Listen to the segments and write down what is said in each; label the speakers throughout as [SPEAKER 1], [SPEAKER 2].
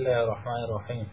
[SPEAKER 1] بسم الرحمن الرحیم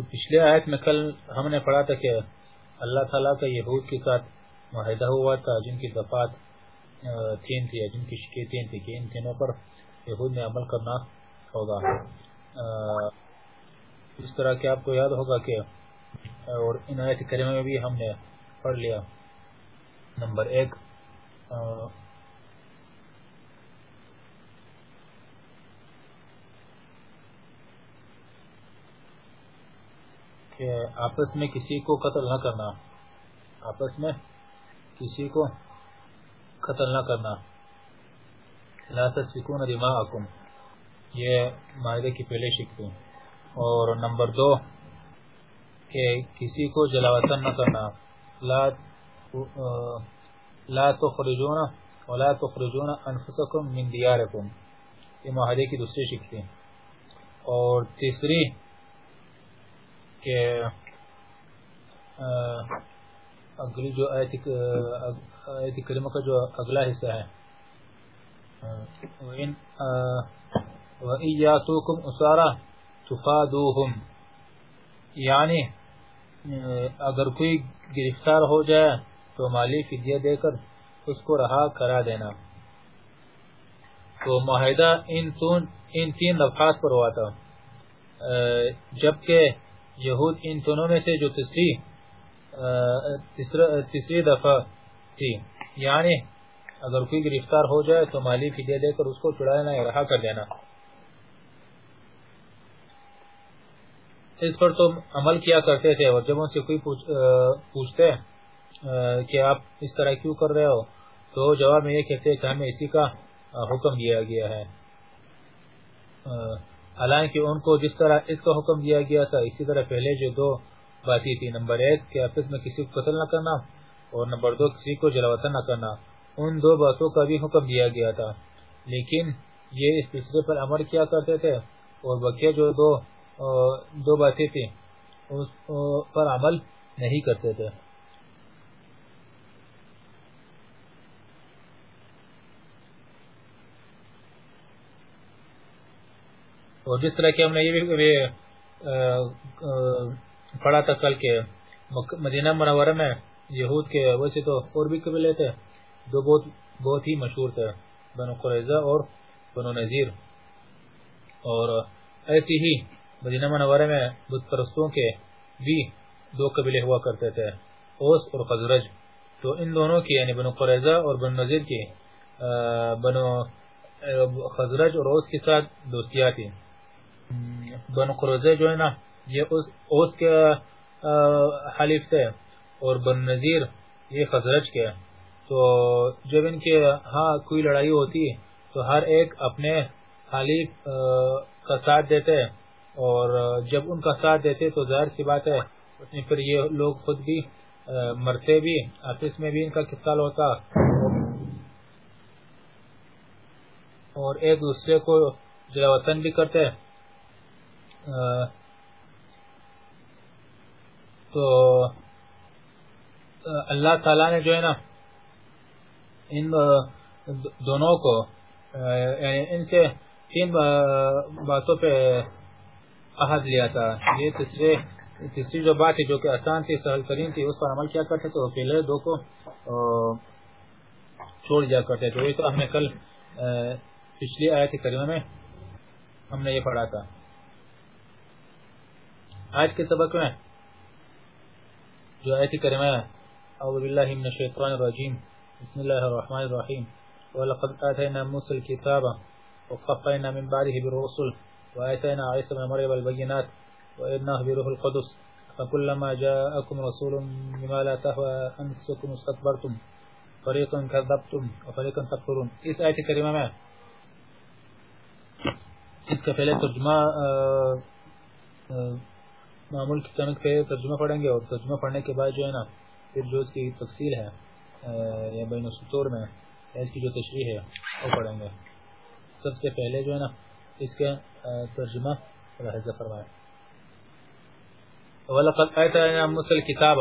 [SPEAKER 1] تو پچھلے آیت میں کل ہم نے پڑھا تھا کہ اللہ تعالیٰ کا یہود کے ساتھ معاہدہ ہوا تھا، جن کی دفات تین تھی، جن کی شکے تین تھی کہ ان تینوں پر یہود میں عمل کرنا ہوگا۔ اس طرح کہ آپ کو یاد ہوگا کہ اور ان آیت کریمہ میں بھی ہم نے پڑھ لیا۔ نمبر ایک کہ آپس میں کسی کو قتل نہ کرنا، آپس میں کسی کو قتل نہ کرنا۔ لا تسفکون دماءکم، یہ معاہدے کی پہلے شکتے اور نمبر دو، کہ کسی کو جلاوطن نہ کرنا۔ لا لا تخرجون ولا تخرجون انفسکم من دیارکم۔ یہ معاہدے کی دوسری شکتے اور تیسری کہ اگلی جو آیت کریمہ کا جو اگلا حصہ ہے وَإِيَّاتُوكُمْ أُسَارَ تُفَادُوهُمْ یعنی اگر کوئی گرفتار ہو جائے تو مالی فدیہ دے کر اس کو رہا کرا دینا۔ تو معاہدہ ان تین لفظات پر ہوا تھا۔ جبکہ یہود ان دونوں میں سے جو تیسری تیسری دفعہ تھی۔ یعنی اگر کوئی گرفتار ہو جائے تو مالی فدیہ دے کر اس کو چھڑانا یا رہا کر دینا۔ اس پر تو عمل کیا کرتے تھے اور جب ان سے کوئی پوچھتے کہ آپ اس طرح کیوں کر رہے ہو؟ تو جواب میں یہ کہتے کہ ہمیں اسی کا حکم دیا گیا ہے۔ حالانکہ ان کو جس طرح اس کا حکم دیا گیا تھا، اسی طرح پہلے جو دو باتیں تھی نمبر ایک کہ آپس میں کسی کو قتل نہ کرنا اور نمبر دو کسی کو جلاوطن نہ کرنا، ان دو باتوں کا بھی حکم دیا گیا تھا۔ لیکن یہ اس تیسرے پر عمل کیا کرتے تھے اور بقیہ جو دو دو باتیں تھیں، اس پر عمل نہیں کرتے تھے۔ اور جس طرح کہ ہم نے یہ بھی پڑھا تھا کل کے مدینہ منورہ میں یہود کے ویسے تو اور بھی قبیلے تھے، جو بہت بہت ہی مشہور تھے، بنو قریظہ اور بنو نذیر۔ اور ایسی ہی مدینہ منورہ میں بت پرستوں کے بھی دو قبیلے ہوا کرتے تھے، اوس اور خزرج۔ تو ان دونوں کی یعنی بنو قریظہ اور بنو نذیر کی بنو خزرج اور اوس کے ساتھ دوستیاں تھیں۔ بن قرزے جو ہے نا، یہ اس اوس کے حلیف تھے اور بن نظیر یہ خزرج کے۔ تو جب ان کے ہاں کوئی لڑائی ہوتی، تو ہر ایک اپنے حلیف کا ساتھ دیتے۔ اور جب ان کا ساتھ دیتے تو ظاہر سی بات ہے پھر یہ لوگ خود بھی مرتے بھی۔ آپس میں بھی ان کا قتال ہوتا۔ اور ایک دوسرے کو جو وطن بھی کرتے۔ تو اللہ تعالی نے جو ہے نا ان دونوں کو یعنی ان سے تین باتوں پہ عہد لیا تھا۔ یہ تیسرے، تیسری جو بات ہے جو کہ آسان تھی، سہل ترین تھی، اس پر عمل کیا کرتے تو پہلے دو کو چھوڑ دیا کرتے تو یہ تو ہم نے کل پچھلی آیت کریمہ میں ہم نے یہ پڑھا تھا۔ آج کے سبق میں جو آیت کریمہ ہے اعوذ باللہ من الشیطان الرجیم بسم اللہ الرحمن الرحیم وَلَقَدْ آتَيْنَا مُوسِ الْكِتَابَ وَقَفَّيْنَا مِنْ بَعْدِهِ بِالرُّسُلِ وَآتَيْنَا عَيْسَ بْنَ مَرْيَمَ الْبَيِّنَاتِ وَأَيَّدْنَاهُ بِرُوحِ الْقُدُسِ فَكُلَّمَا جَاءَكُمْ رَسُولٌ بِمَا لَا تَهْوَى أَنفُسُكُمْ اسْتَكْبَرْتُمْ فَرِيقًا كَذَّبْتُمْ وَفَرِيقًا تَقْتُلُونَ اس آیت کریمہ میں اس کا پہلے ترجمہ معمول کی تنک پہ ترجمہ پڑھیں گے اور ترجمہ پڑھنے کے بعد جو ہے نا، پھر جو اس کی تفصیل ہے یا بین السطور میں اس کی جو تشریح ہے، وہ پڑھیں گے۔ سب سے پہلے جو ہے نا، اس کے ترجمہ رہزہ فرمائے وَلَقَدْ آیتَنَا مُسَى الْكِتَابَ،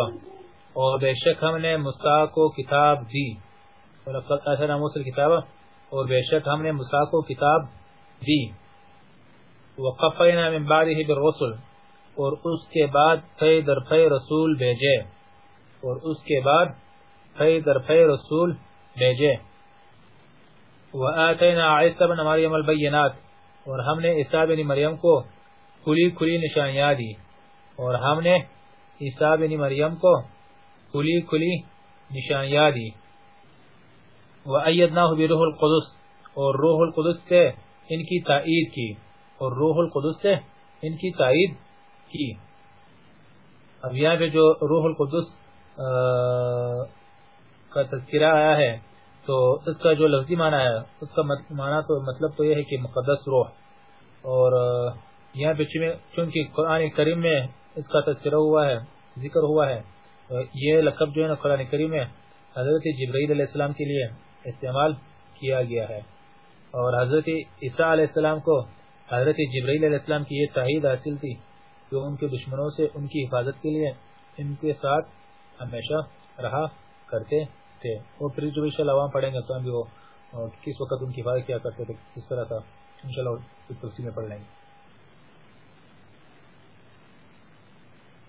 [SPEAKER 1] اور بے شک ہم نے مسا کو کتاب دی۔ وَلَقَدْ آیتَنَا مُسَى الْكِتَابَ، اور بے شک ہم نے مسا کو کتاب دی۔ وَقَفَيْنَا مِن بَعْدِهِ بِالرُّسُلِ اور اس کے بعد پھے در پھے رسول بھیجے۔ اور اس کے بعد پھے در پھے رسول بھیجے۔ وَآتَيْنَا عِيسَى بْنَ مَرْيَمَ الْبَيِّنَاتِ۔ اور ہم نے عیسیٰ بن مریم کو کھلی کھلی نشانیاں دی اور ہم نے عیسیٰ بن مریم کو کھلی کھلی نشانیاں دی وَأَيَّدْنَاهُ بِرُوحِ الْقُدُسِ۔ اور روح القدس سے ان کی تائید کی۔ اور روح القدس سے ان کی تائید کی۔ اب یہاں پہ جو روح القدس کا تذکرہ آیا ہے، تو اس کا جو لفظی معنی ہے، اس کا معنی تو مطلب تو یہ ہے کہ مقدس روح۔ اور یہاں پہ چونکہ قرآن کریم میں اس کا تذکرہ ہوا ہے، ذکر ہوا ہے یہ لقب جو ہے نا قرآن کریم میں حضرت جبرائیل علیہ السلام کے لیے استعمال کیا گیا ہے۔ اور حضرت عیسیٰ علیہ السلام کو حضرت جبرائیل علیہ السلام کی یہ تحید حاصل تھی۔ جو ان کے دشمنوں سے ان کی حفاظت کے لیے ان کے ساتھ ہمیشہ رہا کرتے تھے۔ وہ پھر جو انشاءاللہ عوام پڑھیں گے تو ہم بھی وہ کس وقت ان کی حفاظت کیا کرتے تھے، کس طرح تھا انشاءاللہ اس تفصیل میں پڑھ لیں گے۔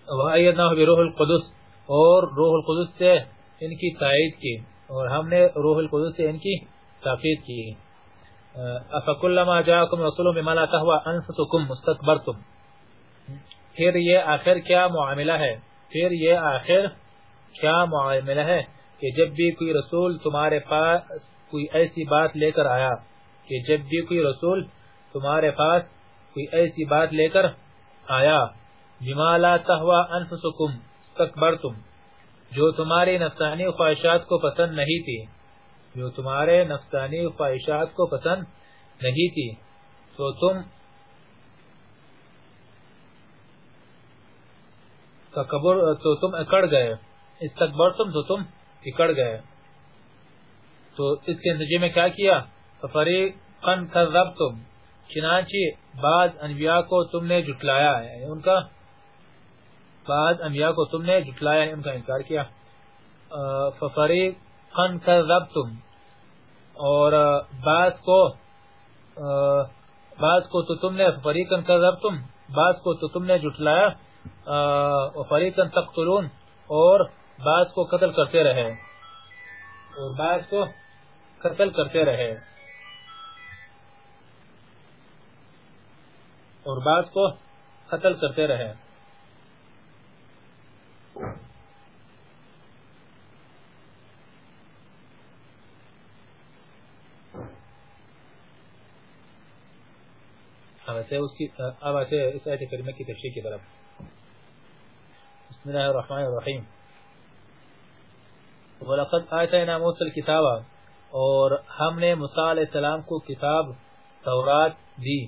[SPEAKER 1] وَأَيَّدْنَاهُ بِرُوحِ الْقُدُسِ، اور روح القدس سے ان کی تائید کی، اور ہم نے روح القدس سے ان کی تاقید کی۔ افَكُلَّمَا جَاءَكُمْ رَسُولٌ بِمَا لَا تَهْوَى أَنفُسُكُمْ مُسْتَكْبَرْتُمْ۔ پھر یہ آخر کیا معاملہ ہے؟ پھر یہ آخر کیا معاملہ ہے کہ جب بھی کوئی رسول تمہارے پاس کوئی ایسی بات لے کر آیا، کہ جب بھی کوئی رسول تمہارے پاس کوئی ایسی بات لے کر آیا لا تہوا انفسکم استکبرتم جو تمہاری نفسانی خواہشات کو پسند نہیں تھی، جو تمہارے نفسانی خواہشات کو پسند نہیں تھی، تو تم تکبر، تو تم اکڑ گئے۔ استکبرتم تو تم اکڑ گئے۔ تو اس کے نتیجے میں کیا کیا؟ فریقن کذبتم چنانچہ بعض انبیاء کو تم نے جھٹلایا ہے۔ یعنی ان کا بعض انبیاء کو تم نے جھٹلایا ہے، ان کا انکار کیا۔ فریقن کذبتم اور بعض کو بعض کو تو تم نے فریقن کذبتم بعض کو تو تم نے جھٹلایا۔ فریقن تقتلون اور بعض کو قتل کرتے رہے۔ اور بعض کو قتل کرتے رہے۔ اور بعض کو قتل کرتے رہے۔ اب آتے اس آیت کریمہ کی تفسیر کی طرف۔ بسم اللہ الرحمن الرحیم وَلَقَدْ آتَيْنَا مُوسَى الْكِتَابَ اور ہم نے موسیٰ علیہ السلام کو کتاب تورات دی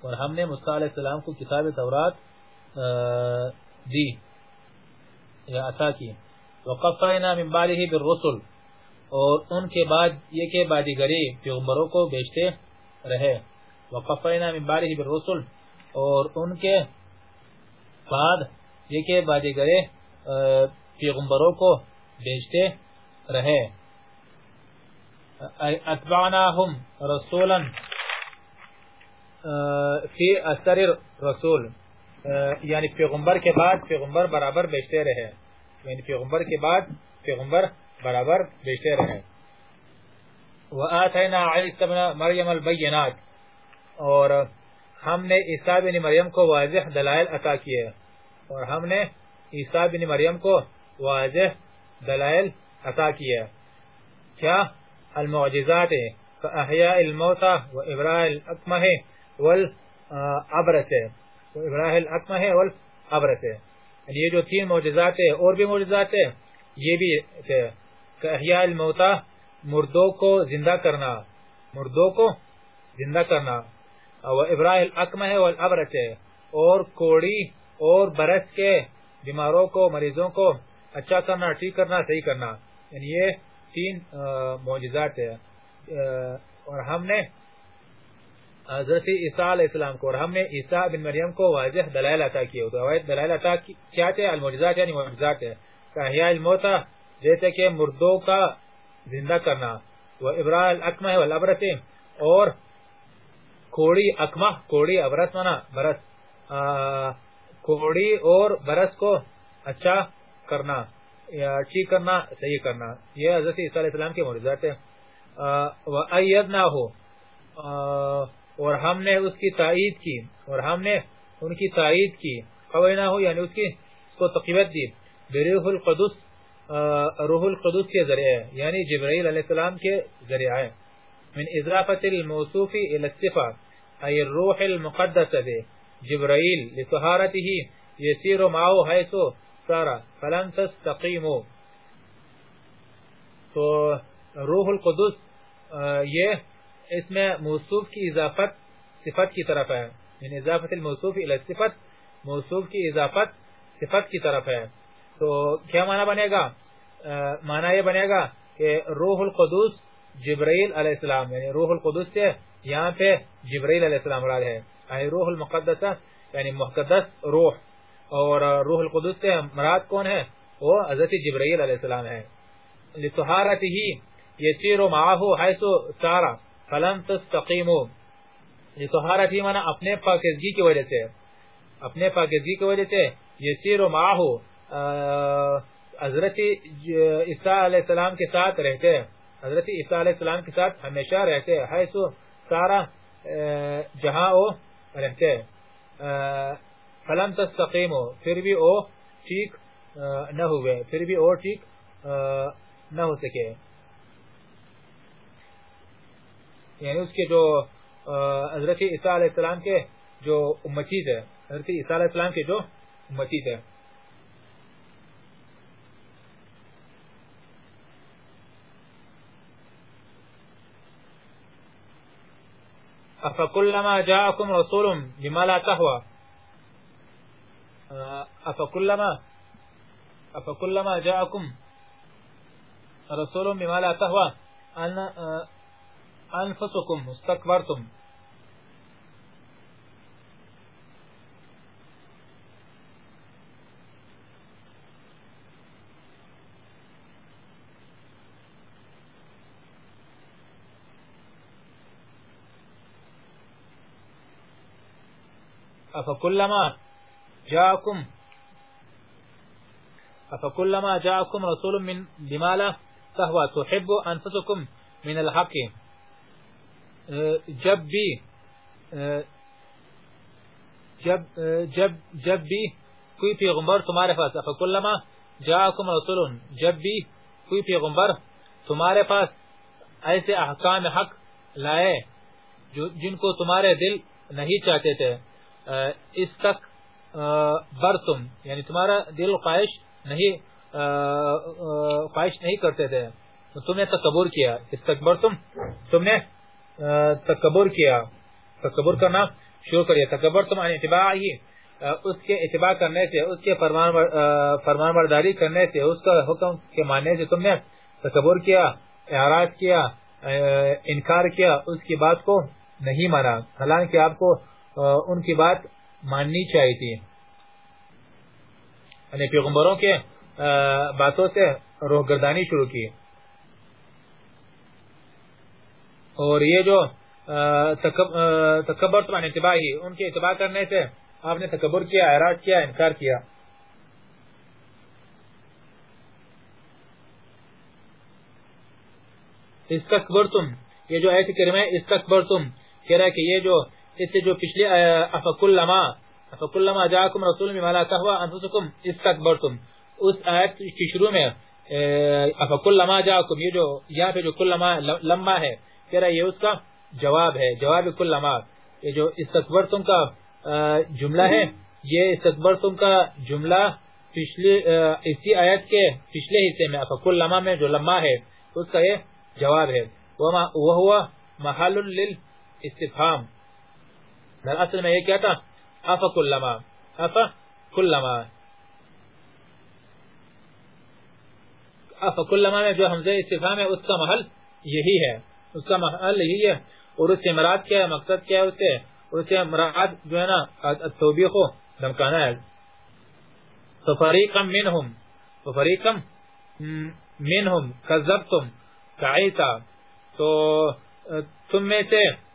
[SPEAKER 1] اور ہم نے موسیٰ علیہ السلام کو کتاب تورات دی، یا عطا کی۔ وَقَفَّيْنَا مِن بَعْلِهِ بِالرُّسُلِ اور ان کے بعد یہ کہ بادیگری پیغمبروں کو بیچتے رہے۔ وَقَفَّيْنَا مِن بَعْلِهِ بِالرُّسُلِ اور ان کے بعد یہ کہ بادیگرے پیغمبروں کو بیچتے رہے۔ اتبعناہم رسولا فی اثر رسول یعنی پیغمبر کے بعد پیغمبر برابر بیچتے رہے۔ یعنی پیغمبر کے بعد پیغمبر برابر بیچتے رہے۔ وآتینا عیسی بن مریم البینات۔ اور ہم نے عیسیٰ بن مریم کو واضح دلائل عطا کیے۔ اور ہم نے عیسیٰ بن مریم کو واضح دلائل عطا کیا کیا المعجزات فاحیاء الموتى و ابراء الاکمہ والعبرت و الاکمہ والعبرت یعنی یہ جو تین معجزات ہے اور بھی معجزات ہے یہ بھی تھے۔ کہ احیاء الموتا مردوں کو زندہ کرنا۔ مردوں کو زندہ کرنا۔ ابراہ الاکمہ والعبرت ہے اور کوڑی اور برس کے بیماروں کو، مریضوں کو اچھا کرنا، ٹھیک کرنا، صحیح کرنا۔ یعنی یہ تین معجزات ہے اور ہم نے حضرت عیسیٰ علیہ السلام کو اور ہم نے عیسیٰ بن مریم کو واضح دلائل عطا کیا دلائل عطا کیا تھے؟ المعجزات یعنی معجزات ہے کہ الموتا جیسے کہ مردوں کا زندہ کرنا۔ وہ ابراہ الاکمہ والعبرت اور کوڑی اکمہ، کوڑی عبرت منا برس۔ کوڑی اور برس کو اچھا کرنا، یا ٹھیک کرنا، صحیح کرنا۔ یہ حضرت عیسیٰ علیہ السلام کے معجزات ہیں۔ اور ہم نے اس کی تائید کی، اور ہم نے ان کی تائید کی۔ قویناہو یعنی اس کی، اس کو تقیبت دی۔ بروح القدس روح القدس کے ذریعے یعنی جبرائیل علیہ السلام کے ذریعے من اضافت الموصوف الى ای الروح المقدس دے جبرائیل لطہارته یسیر معاو حیثو سارا، فلن تستقیمو. تو روح القدس یہ اس میں موصوف کی اضافت صفت کی طرف ہے. یعنی اضافت الموصوف الى صفت موصوف کی اضافت صفت کی طرف ہے. تو کیا معنی بنے گا؟ معنی یہ بنے گا کہ روح القدس جبرائیل علیہ السلام یعنی روح القدس سے یہاں پہ جبرائیل علیہ السلام مراد ہے. یعنی روح المقدسہ یعنی محقدس روح۔ اور روح القدس سے مراد کون ہے؟ وہ حضرت جبرائیل علیہ السلام ہے لطہارته یسیر معه حيث سار فلم تستقیموا لطہارته معنی اپنے پاکیزگی کی وجہ سے۔ اپنے پاکیزگی کی وجہ سے یسیر معه حضرت عیسیٰ علیہ السلام کے ساتھ رہتے۔ حضرت عیسیٰ علیہ السلام کے ساتھ ہمیشہ رہتے۔ حیث سارا جہاں وہ رہتے فلم تستقیمو پھر بھی او ٹھیک نہ ہوئے پھر بھی او ٹھیک نہ ہو سکے۔ یعنی اس کے جو حضرت عیسیٰ علیہ السلام کے جو امتیز ہے حضرت عیسیٰ علیہ السلام کے جو امتیز ہے أفكلما جاءكم رسول بما لا تهوى. أفكلما أفكلما جاءكم رسول بما لا تهوى. أن أنفسكم استكبرتم. افکلما جاءکم افکلما جاءکم رسول من بما لا تهوا تحب انفسکم من الحق. جب بھی جب جب جب بھی کوئی پیغمبر تمہارے پاس. افکلما جاءکم رسول جب بھی کوئی پیغمبر تمہارے پاس. ایسے احکام حق لائے جن کو تمہارے دل نہیں چاہتے تھے. اس تک برتم یعنی تمہارا دل خواہش نہیں خواہش نہیں کرتے تھے۔ تم نے تکبر کیا۔ اس تک برتم، تم نے تکبر کیا۔ تکبر کرنا شروع کریے تکبر تم اتباع ہی اس کے اتباع کرنے سے، اس کے فرمان برداری کرنے سے، اس کا حکم کے ماننے سے تم نے تکبر کیا، اعراض کیا انکار کیا، اس کی بات کو نہیں مانا۔ حالانکہ آپ کو ان کی بات ماننی چاہیے تھی۔ یعنی پیغمبروں کے باتوں سے روح گردانی شروع کی۔ اور یہ جو تکبر تو اتباع ہی، ان کے اتباع کرنے سے آپ نے تکبر کیا، اعراض کیا، انکار کیا۔ استکبر تم یہ جو ایسی کرمہ استکبر تم کہہ رہا ہے کہ یہ جو اس سے جو پچھلے افق اللما افق اللما جاکم رسول میں مالا تحوى انفسکم استکبرتم اس آیت کی شروع میں افق اللما جاکم، یہ جو یہاں پہ جو کل لما ہے، کہہ رہا یہ اس کا جواب ہے، جواب کل لما یہ جو استکبرتم کا جملہ ہے، یہ استکبرتم کا جملہ پچھلی اسی آیت کے پچھلے حصے میں افکل لما میں جو لما ہے، اس کا یہ جواب ہے۔ وہ ہوا محل للاستفهام اصل میں یہ کیا تھا؟ افکل لما افکل لما افکل لما میں جو حمزہ استفهام ہے، اس کا محل یہی ہے۔ اس کا محل یہی ہے۔ اور اس سے مراد کیا ہے؟ مقصد کیا ہے اس سے؟ اس سے مراد جو ہے نا توبیخ و دھمکانا ہے۔ ففریقا منهم ففریقا منهم کذبتم، کعیتا۔ تو تم میں سے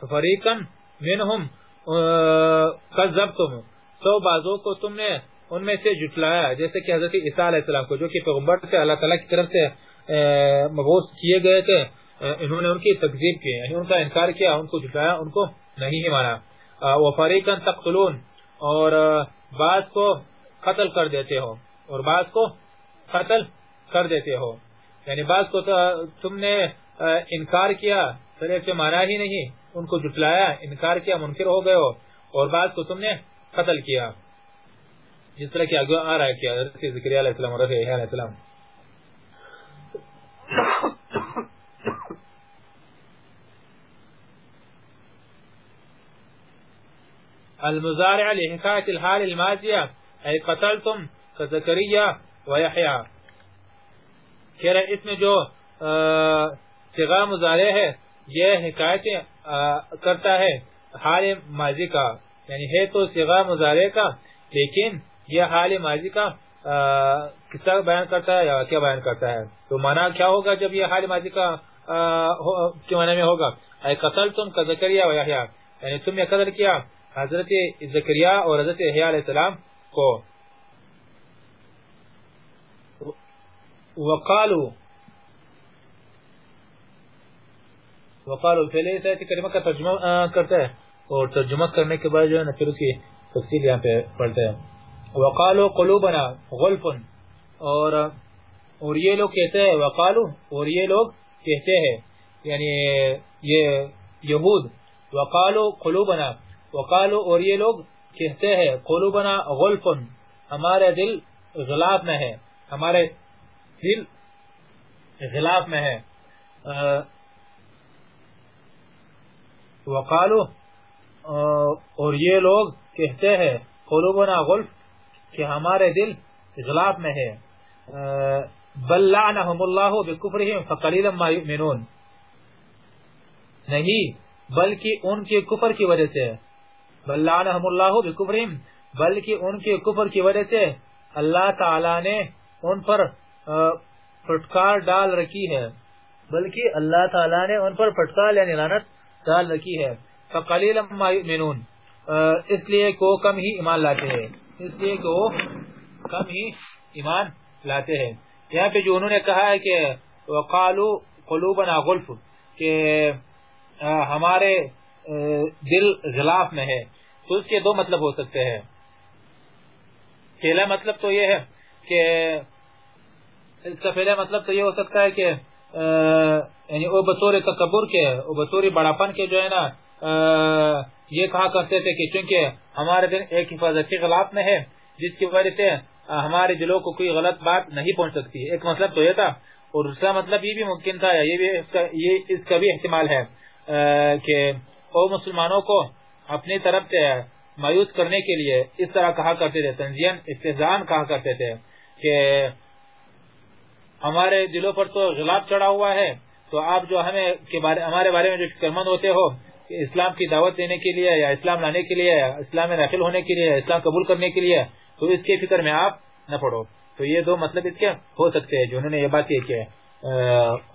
[SPEAKER 1] ففریقا منهم کذبتم تو بعضوں کو تم نے ان میں سے جٹلایا جیسے کہ حضرت عیسیٰ علیہ السلام کو، جو کہ پیغمبر سے اللہ تعالیٰ کی طرف سے مبوس کیے گئے تھے انہوں نے ان کی تقزیب کی یعنی ان کا انکار کیا، ان کو جٹلایا ان کو نہیں ہی مانا۔ وفریقا تقتلون، اور بعض کو قتل کر دیتے ہو، اور بعض کو قتل کر دیتے ہو۔ یعنی بعض کو تم نے انکار کیا پھر سے مانا ہی نہیں۔ ان کو جٹلایا انکار کیا، منکر ہو گئے ہو، اور بعض کو تم نے قتل کیا۔ جس طرح کی آگے آ رہا ہے کیا ذکر علیہ السلام اور علیہ السلام۔ المزارع لحكاية الحال الماضية، أي قتلتم كزكريا ويحيى۔ کہہ رہا اس میں جو صغا مزارع ہے، یہ حکایت کرتا ہے۔ حال ماضی کا یعنی ہے تو صغا مزارع کا، لیکن یہ حال ماضی کا قصہ بیان کرتا ہے یا کیا بیان کرتا ہے؟ تو معنی کیا ہوگا جب یہ حال ماضی کا کے معنی میں ہوگا؟ اے قتل تم کا زکریہ و یحییٰ یعنی تم نے قتل کیا حضرت زکریہ اور حضرت علیہ السلام کو۔ وقالو وقالو پہلے اس آیت کریمہ کا ترجمہ کرتا ہے۔ اور ترجمہ کرنے کے بعد جو ہے نا، پھر اس کی تفصیل یہاں پہ پڑھتا ہے۔ وقالو قلوبنا غلف۔ اور اور یہ لوگ کہتے ہیں وقالو اور یہ لوگ کہتے ہیں یعنی یہ یہود۔ وقالو قلوبنا۔ وقالو اور یہ لوگ کہتے ہیں، قلوبنا غلفن ہمارے دل غلاف میں ہے۔ ہمارے دل غلاف میں ہے۔ وقالو اور یہ لوگ کہتے ہیں، قلوبنا غلف کہ ہمارے دل غلاف میں ہے۔ بل لعنہم اللہ بکفرہم فقلیلا ما یؤمنون۔ نہیں، بلکہ ان کے کفر کی وجہ سے۔ بل اللہ بکفرہم، بلکہ ان کے کفر کی وجہ سے اللہ تعالی نے ان پر پھٹکار ڈال رکھی ہے۔ بلکہ اللہ تعالی نے ان پر پھٹکار یعنی لعنت ڈال رکھی ہے۔ فقلیلا ما یؤمنون اس لیے کہ وہ کم ہی ایمان لاتے ہیں۔ اس لیے کہ وہ کم ہی ایمان لاتے ہیں۔ یہاں پہ جو انہوں نے کہا ہے کہ وقالو قلوبنا غلف، کہ ہمارے دل غلاف میں ہے۔ تو اس کے دو مطلب ہو سکتے ہیں۔ پہلا مطلب تو یہ ہے کہ، اس کا پہلا مطلب تو یہ ہو سکتا ہے کہ یعنی او بطور تکبر کے، او بطور بڑاپن کے جو ہے نا یہ کہا کرتے تھے کہ چونکہ ہمارے دن ایک حفاظتی غلاف میں ہے، جس کی وجہ سے ہمارے دلوں کو کوئی غلط بات نہیں پہنچ سکتی۔ ایک مطلب تو یہ تھا، اور دوسرا مطلب یہ بھی ممکن تھا، یہ بھی اس کا بھی احتمال ہے کہ او مسلمانوں کو اپنی طرف سے مایوس کرنے کے لیے اس طرح کہا کرتے تھے تنظیم استحزان کہا کرتے تھے کہ ہمارے دلوں پر تو غلاب چڑھا ہوا ہے، تو آپ جو ہمیں کے بارے ہمارے بارے میں جو فکرمند ہوتے ہو، کہ اسلام کی دعوت دینے کے لیے یا اسلام لانے کے لیے، یا اسلام میں داخل ہونے کے لیے اسلام قبول کرنے کے لیے، تو اس کے فکر میں آپ نہ پڑھو تو یہ دو مطلب اس کے ہو سکتے ہیں جنہوں نے یہ بات یہ کہ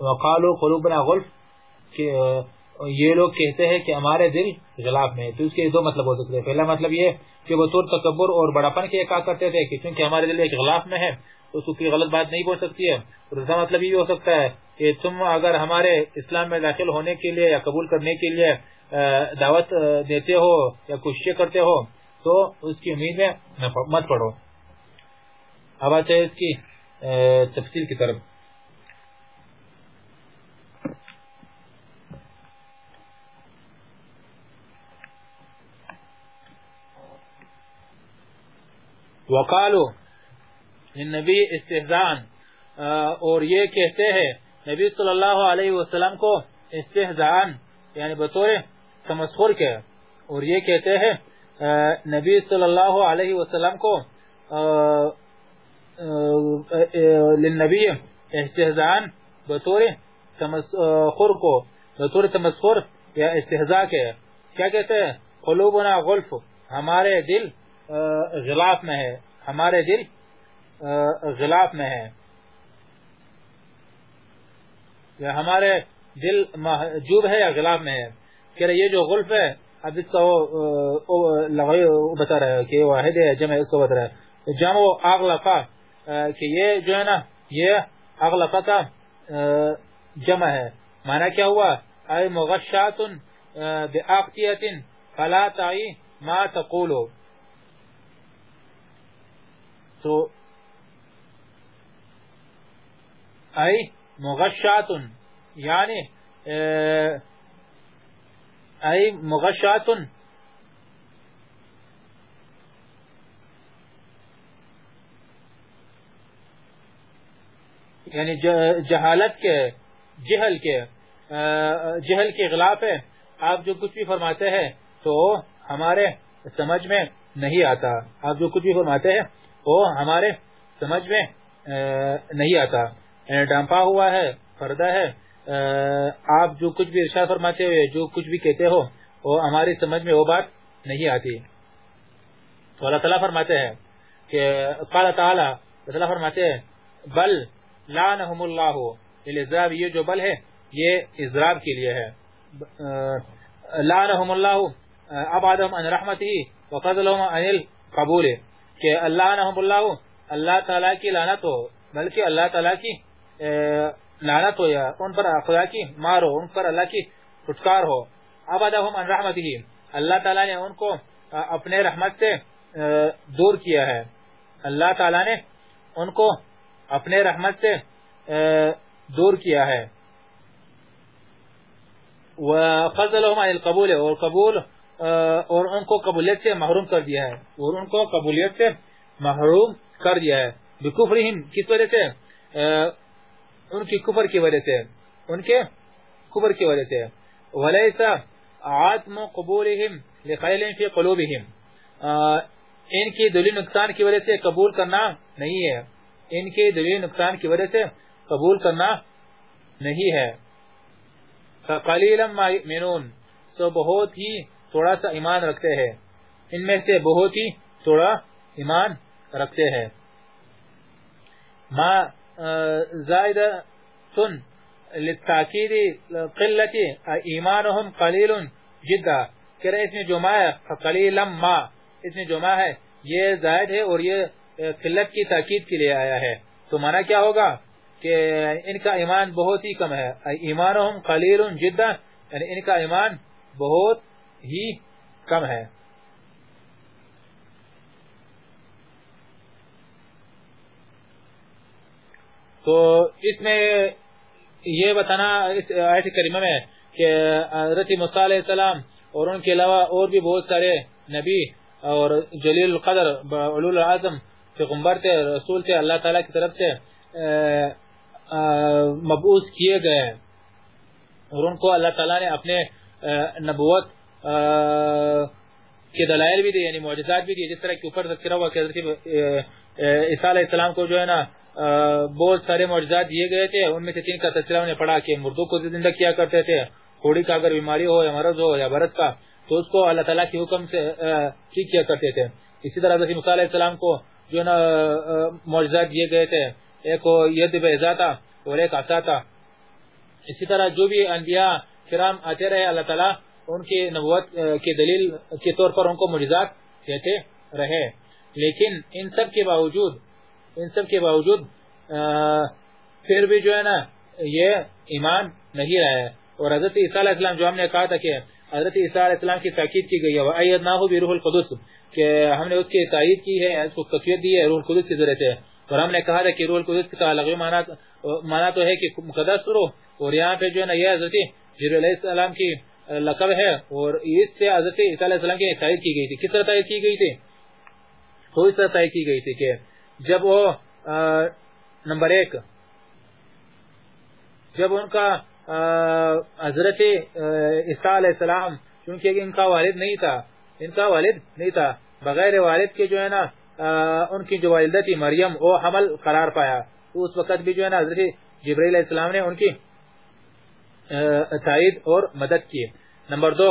[SPEAKER 1] وقالو قلوبنا غلف، کہ یہ لوگ کہتے ہیں کہ ہمارے دل غلاف میں تو اس کے دو مطلب ہو سکتے ہیں۔ پہلا مطلب یہ کہ وہ طور تکبر اور بڑاپن کے کہا کرتے تھے کہ چونکہ ہمارے دل ایک غلاف میں ہے اس کی غلط بات نہیں بول سکتی ہے۔ اور دوسرا مطلب یہ ہو سکتا ہے کہ تم اگر ہمارے اسلام میں داخل ہونے کے لیے یا قبول کرنے کے لیے دعوت دیتے ہو یا کوششیں کرتے ہو، تو اس کی امید میں مت پڑھو اب آتے اس کی تفصیل کی طرف۔ وقالو یعنی نبی استحزان اور یہ کہتے ہیں نبی صلی اللہ علیہ وسلم کو استحزان یعنی بطور تمسخر کے، اور یہ کہتے ہیں نبی صلی اللہ علیہ وسلم کو للنبی استحزان بطور تمسخر کو، بطور تمسخر یا استحزا کے۔ کیا کہتے ہیں؟ قلوبنا غلف، ہمارے دل غلاف میں ہے، ہمارے دل غلاف میں ہے یا ہمارے دل محجوب ہے یا غلاف میں ہے کہ یہ جو غلف ہے، اب اس کا وہ بتا رہا ہے کہ واحد ہے، جمع اس کو بتا رہا ہے۔ جمع وہ اغلقا کہ یہ جو ہے نا، یہ اغلقا کا جمع ہے۔ معنی کیا ہوا؟ اے مغشات باقتیت فلا تعی ما تقولو۔ تو ای مغشات یعنی ای مغشات یعنی جہالت کے، جہل کے جہل کے غلاف ہے۔ آپ جو کچھ بھی فرماتے ہیں تو ہمارے سمجھ میں نہیں آتا۔ آپ جو کچھ بھی فرماتے ہیں وہ ہمارے سمجھ میں نہیں آتا۔ یعنی ڈانپا ہوا ہے، پردہ ہے آپ جو کچھ بھی ارشاد فرماتے ہوئے، جو کچھ بھی کہتے ہو، وہ ہماری سمجھ میں وہ بات نہیں آتی۔ تو اللہ تعالیٰ فرماتے ہیں کہ، قال تعالیٰ، اللہ فرماتے ہیں، بل لعنہم اللہ الاضراب یہ جو بل ہے، یہ اضراب کے لیے ہے۔ لعنہم اللہ، ابعدہم ان رحمتی وقضلہم عن القبول، کہ اللہ نحم اللہ اللہ تعالیٰ کی لعنت ہو، بلکہ اللہ تعالیٰ کی لعنت ہو یا ان پر، خدا کی مار ہو ان پر اللہ کی پھٹکار ہو۔ ابدہم ان رحمتی اللہ تعالیٰ نے ان کو اپنے رحمت سے دور کیا ہے۔ اللہ تعالیٰ نے ان کو اپنے رحمت سے دور کیا ہے۔ وَفَضَلَهُمْ عَنِ الْقَبُولِ۔ اور قبول اور ان کو قبولیت سے محروم کر دیا ہے۔ اور ان کو قبولیت سے محروم کر دیا ہے۔ بکفرہم کس وجہ سے؟ ان کی کفر کی وجہ سے، ان کے کفر کی وجہ سے۔ ولیسا عاتم قبولہم لخیل فی قلوبہم ان کی دلی نقصان کی وجہ سے قبول کرنا نہیں ہے۔ ان کے دلی نقصان کی وجہ سے قبول کرنا نہیں ہے۔ فقلیلا ما یؤمنون سو بہت ہی تھوڑا سا ایمان رکھتے ہیں۔ ان میں سے بہت ہی تھوڑا ایمان رکھتے ہیں۔ ما زائدہ سن لتاکید ایمانهم قلیل جدا کہ اس میں جو ما ہے قلیلا ما۔ اس میں جو ما ہے، یہ زائد ہے اور یہ قلت کی تاکید کے لیے آیا ہے۔ تو معنی کیا ہوگا؟ کہ ان کا ایمان بہت ہی کم ہے۔ ایمانهم قلیل جدا یعنی ان کا ایمان بہت ہی کم ہے۔ تو اس میں یہ بتانا اس آیت کریمہ میں کہ حضرت موسیٰ علیہ السلام اور ان کے علاوہ اور بھی بہت سارے نبی اور جلیل القدر علول العظم پیغمبر تھے، رسول تھے، اللہ تعالیٰ کی طرف سے مبعوث کیے گئے اور ان کو اللہ تعالیٰ نے اپنے نبوت کے دلائل بھی دی یعنی معجزات بھی دی جس طرح کے اوپر تذکرہ ہوا کہ حضرت عیسیٰ علیہ السلام کو جو ہے نا بہت سارے معجزات دیے گئے تھے۔ ان میں سے تین کا تذکرہ انہیں پڑھا کہ مردوں کو زندہ کیا کرتے تھے۔ تھوڑی کا اگر بیماری ہو یا مرض ہو یا برد کا، تو اس کو اللہ تعالیٰ کے حکم سے ٹھیک کیا کرتے تھے۔ اسی طرح حضرت مصع علیہ السلام کو جو نا معجزات دیے گئے تھے۔ ایک ید بیزا تھا اور ایک آسا تھا اسی طرح جو بھی انبیاء کرام آتے رہے، اللہ تعالیٰ ان کی نبوت کے دلیل کے طور پر ان کو معجزات کہتے رہے۔ لیکن ان سب کے باوجود ان سب کے باوجود پھر بھی جو ہے نا، یہ ایمان نہیں رہا ہے۔ اور حضرت عیسیٰ علیہ السلام جو ہم نے کہا تھا کہ حضرت عیسیٰ علیہ السلام کی تاکید کی گئی ہے ایدناہو القدس، کہ ہم نے اس کی تائید کی ہے، اس کو قصیت دی ہے، روح القدس کی ذریعے سے اور ہم نے کہا تھا کہ روح القدس کا لغوی معنی تو ہے کہ مقدس روح۔ اور یہاں پہ جو ہے نا، یہ حضرت جبریل علیہ السلام کی لقب ہے، اور اس سے حضرت عیسیٰ علیہ السلام کی تائید کی گئی تھی۔ کس طرح تائید کی گئی تھی؟ تو اس طرح طے کی گئی تھی کہ جب وہ نمبر ایک، جب ان کا حضرت عیسیٰ علیہ السلام، چونکہ ان کا والد نہیں تھا، ان کا والد نہیں تھا، بغیر والد کے جو ہے نا ان کی جو والدہ تھی مریم، وہ حمل قرار پایا۔ اس وقت بھی جو ہے نا، حضرت جبریل علیہ السلام نے ان کی تائید اور مدد کی۔ نمبر دو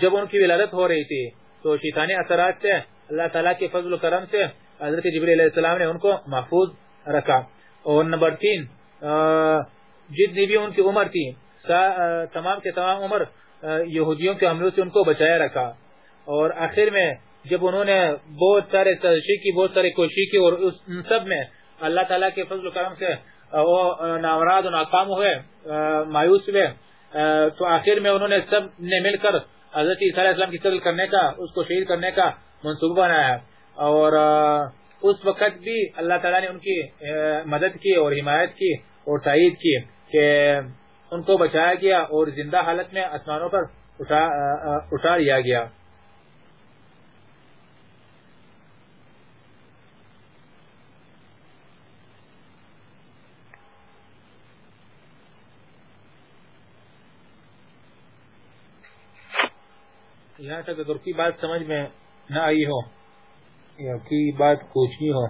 [SPEAKER 1] جب ان کی ولادت ہو رہی تھی، تو شیطانی اثرات سے، اللہ تعالیٰ کے فضل و کرم سے حضرت جبریل علیہ السلام نے ان کو محفوظ رکھا۔ اور نمبر تین جتنی بھی ان کی عمر تھی تمام کے تمام عمر یہودیوں کے حملوں سے ان کو بچایا رکھا۔ اور آخر میں جب انہوں نے بہت سارے کی، بہت ساری کوشش کی، اور ان سب میں اللہ تعالیٰ کے فضل و کرم سے وہ نامراد و ناکام ہوئے مایوس ہوئے تو آخر میں انہوں نے سب نے مل کر حضرت عیسیٰ علیہ السلام کی قتل کرنے کا، اس کو شہید کرنے کا منصوبہ بنایا۔ اور اس وقت بھی اللہ تعالیٰ نے ان کی مدد کی اور حمایت کی اور تائید کی کہ ان کو بچایا گیا اور زندہ حالت میں آسمانوں پر اٹھا لیا گیا۔ یہاں تک اگر کوئی بات سمجھ میں نہ آئی ہو۔ یا کوئی بات پوچھنی ہو۔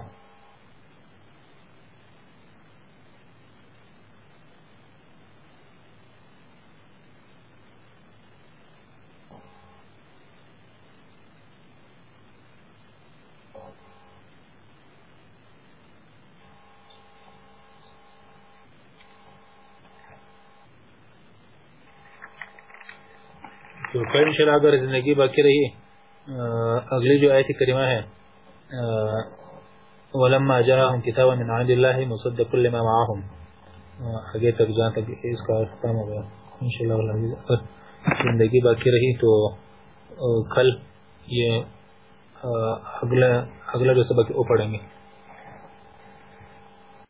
[SPEAKER 1] تو پھر انشاءاللہ اگر زندگی باقی رہی۔ اگلی جو آیت کریمہ ہے۔ ولما جاءهم كتاب من عند الله مصدق لما معهم آگے تک جہاں تک اس کا اختتام ہو گیا انشاءاللہ اگر زندگی باقی رہی تو کل یہ اگلا اگلا جو سبق وہ پڑھیں گے۔